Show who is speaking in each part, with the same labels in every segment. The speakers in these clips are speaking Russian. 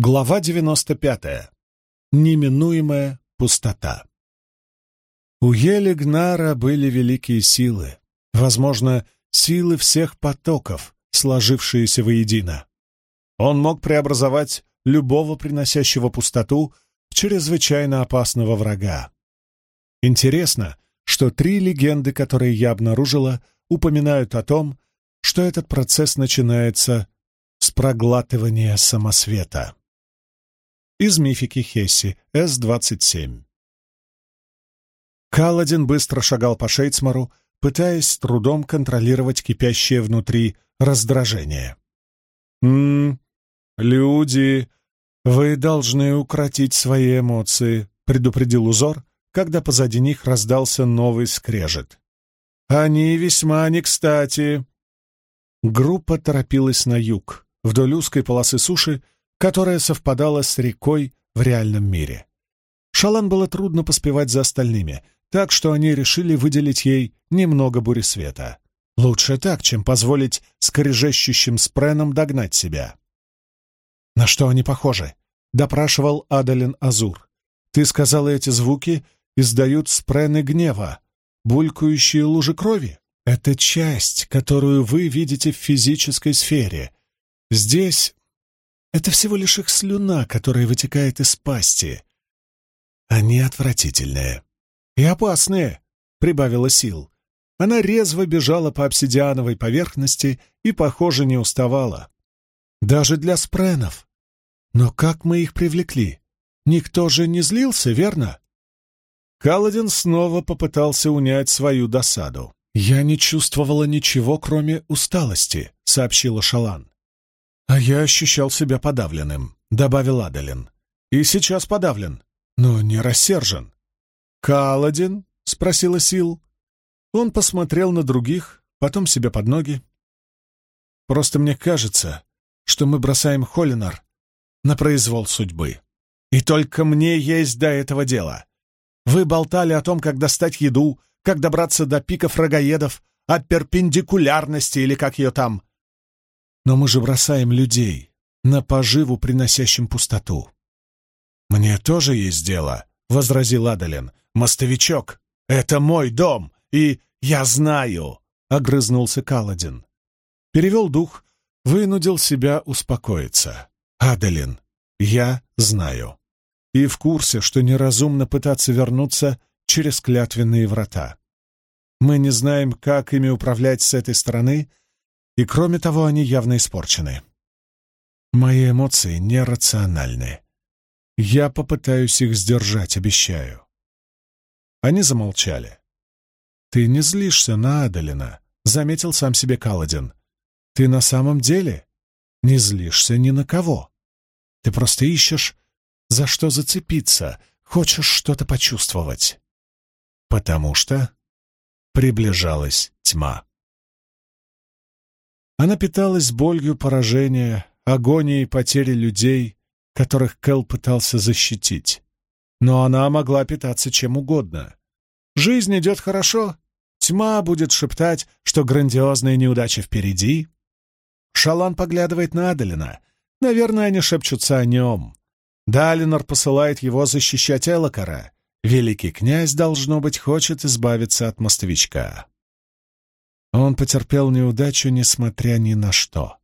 Speaker 1: Глава 95. Неминуемая пустота. У Елигнара были великие силы, возможно, силы всех потоков, сложившиеся воедино. Он мог преобразовать любого приносящего пустоту в чрезвычайно опасного врага. Интересно, что три легенды, которые я обнаружила, упоминают о том, что этот процесс начинается с проглатывания самосвета. Из мифики Хесси, С-27. Каладин быстро шагал по Шейцмару, пытаясь с трудом контролировать кипящее внутри раздражение. «М-м, люди, вы должны укротить свои эмоции», — предупредил узор, когда позади них раздался новый скрежет. «Они весьма не кстати». Группа торопилась на юг, вдоль узкой полосы суши, которая совпадала с рекой в реальном мире. Шалан было трудно поспевать за остальными, так что они решили выделить ей немного бури света. Лучше так, чем позволить скрежещущим спренам догнать себя. «На что они похожи?» — допрашивал Адалин Азур. «Ты сказала, эти звуки издают спрены гнева, булькающие лужи крови. Это часть, которую вы видите в физической сфере. Здесь это всего лишь их слюна, которая вытекает из пасти. Они отвратительные. И опасные, — прибавила сил. Она резво бежала по обсидиановой поверхности и, похоже, не уставала. Даже для спренов. Но как мы их привлекли? Никто же не злился, верно? Каладин снова попытался унять свою досаду. «Я не чувствовала ничего, кроме усталости», — сообщила Шалан. «А я ощущал себя подавленным», — добавил Адалин. «И сейчас подавлен, но не рассержен». «Каладин?» — спросила Сил. Он посмотрел на других, потом себе под ноги. «Просто мне кажется, что мы бросаем Холлинар на произвол судьбы. И только мне есть до этого дела. Вы болтали о том, как достать еду, как добраться до пиков рогаедов, от перпендикулярности или как ее там. Но мы же бросаем людей на поживу, приносящим пустоту. «Мне тоже есть дело», — возразил Адалин. «Мостовичок, это мой дом, и я знаю», — огрызнулся Каладин. Перевел дух, вынудил себя успокоиться. «Адалин, я знаю. И в курсе, что неразумно пытаться вернуться через клятвенные врата. Мы не знаем, как ими управлять с этой стороны, и кроме того, они явно испорчены. Мои эмоции нерациональны. Я попытаюсь их сдержать, обещаю. Они замолчали. «Ты не злишься на Адалина», — заметил сам себе Каладин. «Ты на самом деле не злишься ни на кого. Ты просто ищешь, за что зацепиться, хочешь что-то почувствовать. Потому что приближалась тьма». Она питалась болью поражения, агонией потери людей, которых Кэл пытался защитить. Но она могла питаться чем угодно. Жизнь идет хорошо, тьма будет шептать, что грандиозные неудачи впереди. Шалан поглядывает на Адалина. Наверное, они шепчутся о нем. Далинор посылает его защищать Элокара. Великий князь, должно быть, хочет избавиться от мостовичка. Он потерпел неудачу, несмотря ни на что.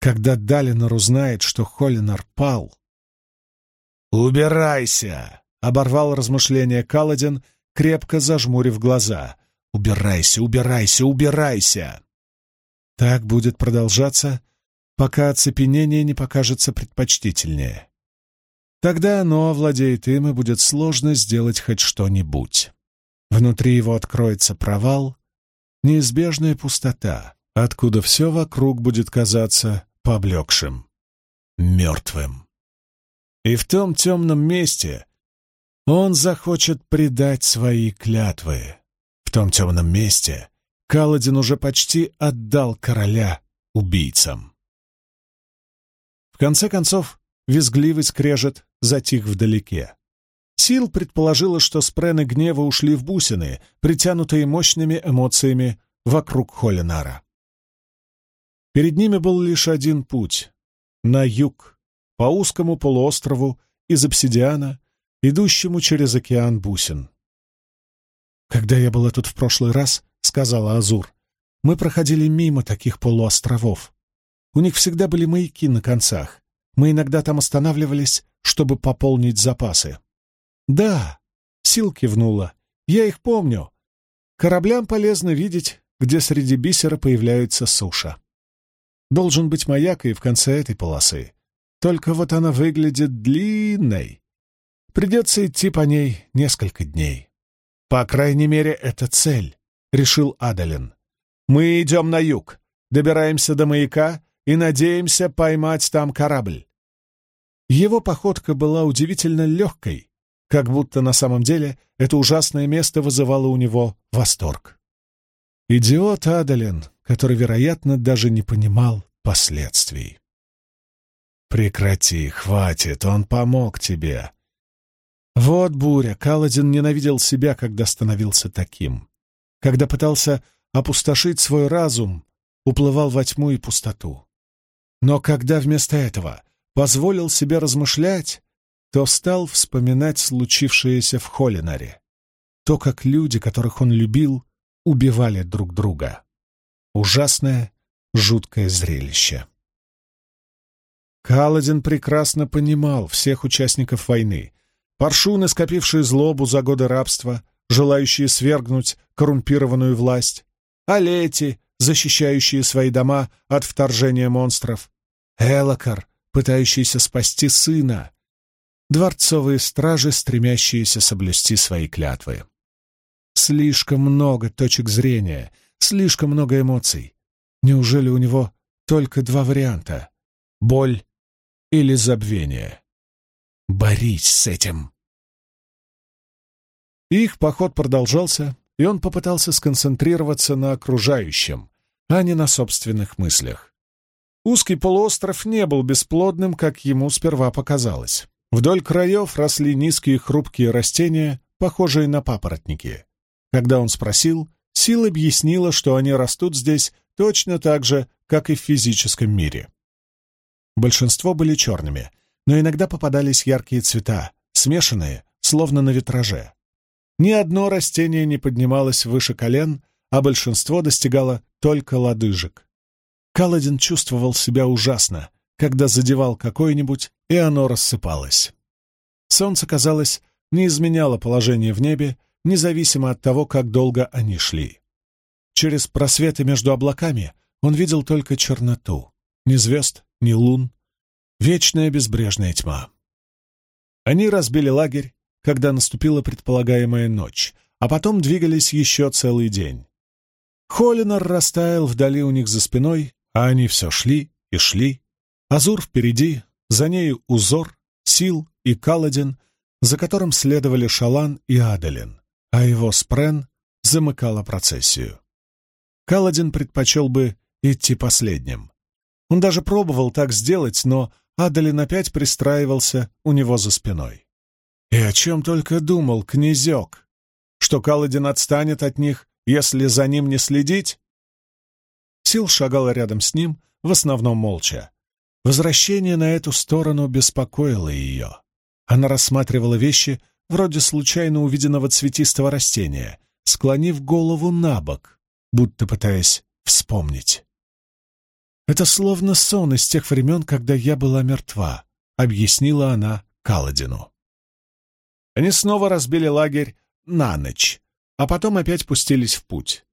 Speaker 1: Когда Далинор узнает, что Холлинар пал... «Убирайся!» — оборвал размышления Каладин, крепко зажмурив глаза. «Убирайся, убирайся, убирайся!» Так будет продолжаться, пока оцепенение не покажется предпочтительнее. Тогда оно овладеет им, и будет сложно сделать хоть что-нибудь. Внутри его откроется провал, неизбежная пустота, откуда все вокруг будет казаться поблекшим, мертвым. И в том темном месте он захочет предать свои клятвы. В том темном месте Каладин уже почти отдал короля убийцам. В конце концов, визгливый скрежет затих вдалеке. Сил предположила, что спрены гнева ушли в бусины, притянутые мощными эмоциями вокруг Холинара. Перед ними был лишь один путь — на юг, по узкому полуострову из обсидиана, идущему через океан бусин. «Когда я была тут в прошлый раз, — сказала Азур, — мы проходили мимо таких полуостровов. У них всегда были маяки на концах. Мы иногда там останавливались, чтобы пополнить запасы. «Да», — Сил кивнула, — «я их помню. Кораблям полезно видеть, где среди бисера появляется суша. Должен быть маяк и в конце этой полосы. Только вот она выглядит длинной. Придется идти по ней несколько дней. По крайней мере, это цель, — решил Адалин. Мы идем на юг, добираемся до маяка и надеемся поймать там корабль. Его походка была удивительно легкой, как будто на самом деле это ужасное место вызывало у него восторг. Идиот Адалин, который, вероятно, даже не понимал последствий. «Прекрати, хватит, он помог тебе». Вот буря, Каладин ненавидел себя, когда становился таким. Когда пытался опустошить свой разум, уплывал во тьму и пустоту. Но когда вместо этого позволил себе размышлять, то стал вспоминать случившееся в Холинаре. То, как люди, которых он любил, убивали друг друга. Ужасное, жуткое зрелище. Каладин прекрасно понимал всех участников войны. Паршуны, скопившие злобу за годы рабства, желающие свергнуть коррумпированную власть, алети, защищающие свои дома от вторжения монстров, Элокар, пытающийся спасти сына, дворцовые стражи, стремящиеся соблюсти свои клятвы. Слишком много точек зрения, слишком много эмоций. Неужели у него только два варианта — боль или забвение? Борись с этим. Их поход продолжался, и он попытался сконцентрироваться на окружающем, а не на собственных мыслях. Узкий полуостров не был бесплодным, как ему сперва показалось. Вдоль краев росли низкие хрупкие растения, похожие на папоротники. Когда он спросил, Сил объяснила, что они растут здесь точно так же, как и в физическом мире. Большинство были черными, но иногда попадались яркие цвета, смешанные, словно на витраже. Ни одно растение не поднималось выше колен, а большинство достигало только лодыжек. Каладин чувствовал себя ужасно, когда задевал какое-нибудь, и оно рассыпалось. Солнце, казалось, не изменяло положение в небе, независимо от того, как долго они шли. Через просветы между облаками он видел только черноту. Ни звезд, ни лун. Вечная безбрежная тьма. Они разбили лагерь, когда наступила предполагаемая ночь, а потом двигались еще целый день. Холлинар растаял вдали у них за спиной, а они все шли и шли. Азур впереди, за нею узор, Сил и Каладин, за которым следовали Шалан и Адалин, а его Спрен замыкала процессию. Каладин предпочел бы идти последним. Он даже пробовал так сделать, но Адалин опять пристраивался у него за спиной. И о чем только думал князек, что Каладин отстанет от них, если за ним не следить? Сил шагала рядом с ним, в основном молча. Возвращение на эту сторону беспокоило ее. Она рассматривала вещи вроде случайно увиденного цветистого растения, склонив голову на бок, будто пытаясь вспомнить. «Это словно сон из тех времен, когда я была мертва», — объяснила она Каладину. Они снова разбили лагерь на ночь, а потом опять пустились в путь.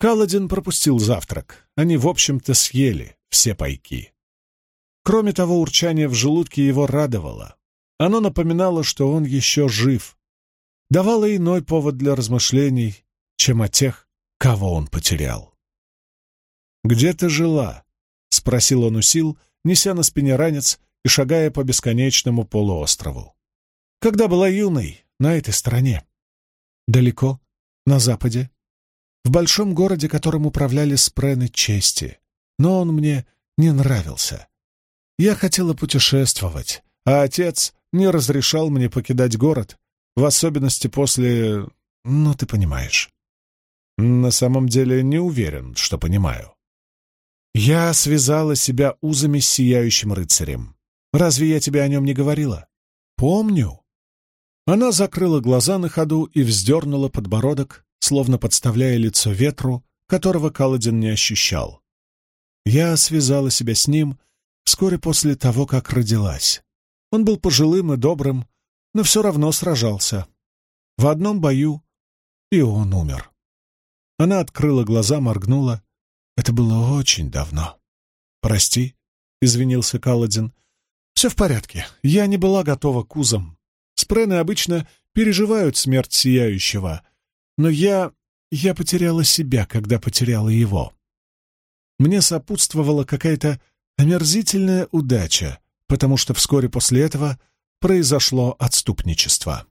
Speaker 1: Каладин пропустил завтрак. Они, в общем-то, съели все пайки. Кроме того, урчание в желудке его радовало. Оно напоминало, что он еще жив. Давало иной повод для размышлений, чем о тех, кого он потерял. «Где ты жила?» — спросил он у сил, неся на спине ранец и шагая по бесконечному полуострову. «Когда была юной, на этой стороне. Далеко, на западе, в большом городе, которым управляли спрены чести. Но он мне не нравился. Я хотела путешествовать, а отец не разрешал мне покидать город, в особенности после... Ну, ты понимаешь. На самом деле не уверен, что понимаю. Я связала себя узами с сияющим рыцарем. Разве я тебе о нем не говорила?» «Помню». Она закрыла глаза на ходу и вздернула подбородок, словно подставляя лицо ветру, которого Каладин не ощущал. Я связала себя с ним вскоре после того, как родилась. Он был пожилым и добрым, но все равно сражался. В одном бою и он умер. Она открыла глаза, моргнула. Это было очень давно. «Прости», — извинился Каладин. «Все в порядке. Я не была готова к узам. Спрены обычно переживают смерть Сияющего, но я... я потеряла себя, когда потеряла его. Мне сопутствовала какая-то омерзительная удача, потому что вскоре после этого произошло отступничество.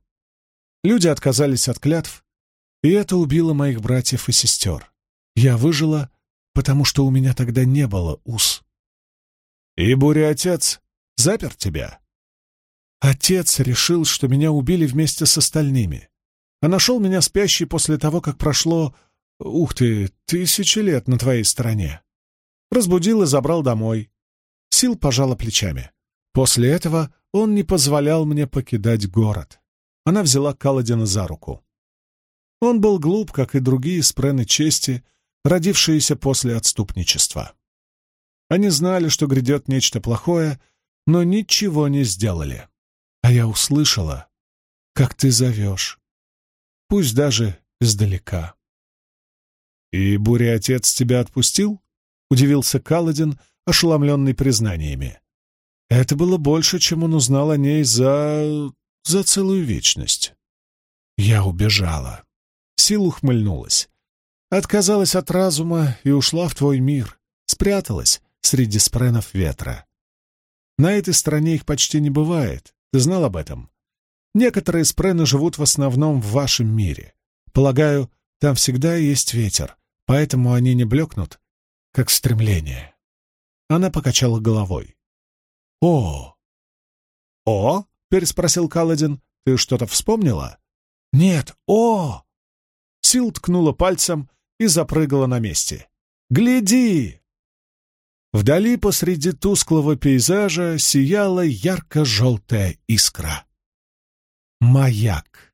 Speaker 1: Люди отказались от клятв, и это убило моих братьев и сестер. Я выжила, потому что у меня тогда не было уз. И буря-отец запер тебя. Отец решил, что меня убили вместе с остальными, а нашел меня спящей после того, как прошло, ух ты, тысячи лет на твоей стороне. Разбудил и забрал домой. Сил пожала плечами. После этого он не позволял мне покидать город. Она взяла Каладина за руку. Он был глуп, как и другие спрены чести, родившиеся после отступничества. Они знали, что грядет нечто плохое, но ничего не сделали. А я услышала, как ты зовешь, пусть даже издалека. «И буря-отец тебя отпустил?» — удивился Каладин, ошеломленный признаниями. Это было больше, чем он узнал о ней за... за целую вечность. Я убежала. Сил ухмыльнулась. Отказалась от разума и ушла в твой мир. Спряталась среди спренов ветра. На этой стороне их почти не бывает. Ты знал об этом? Некоторые спрены живут в основном в вашем мире. Полагаю, там всегда есть ветер, поэтому они не блекнут, как стремление. Она покачала головой. «О!» «О?» — переспросил Каладин. «Ты что-то вспомнила?» «Нет, о!» Сил ткнула пальцем и запрыгала на месте. «Гляди!» Вдали посреди тусклого пейзажа сияла ярко-желтая искра. Маяк.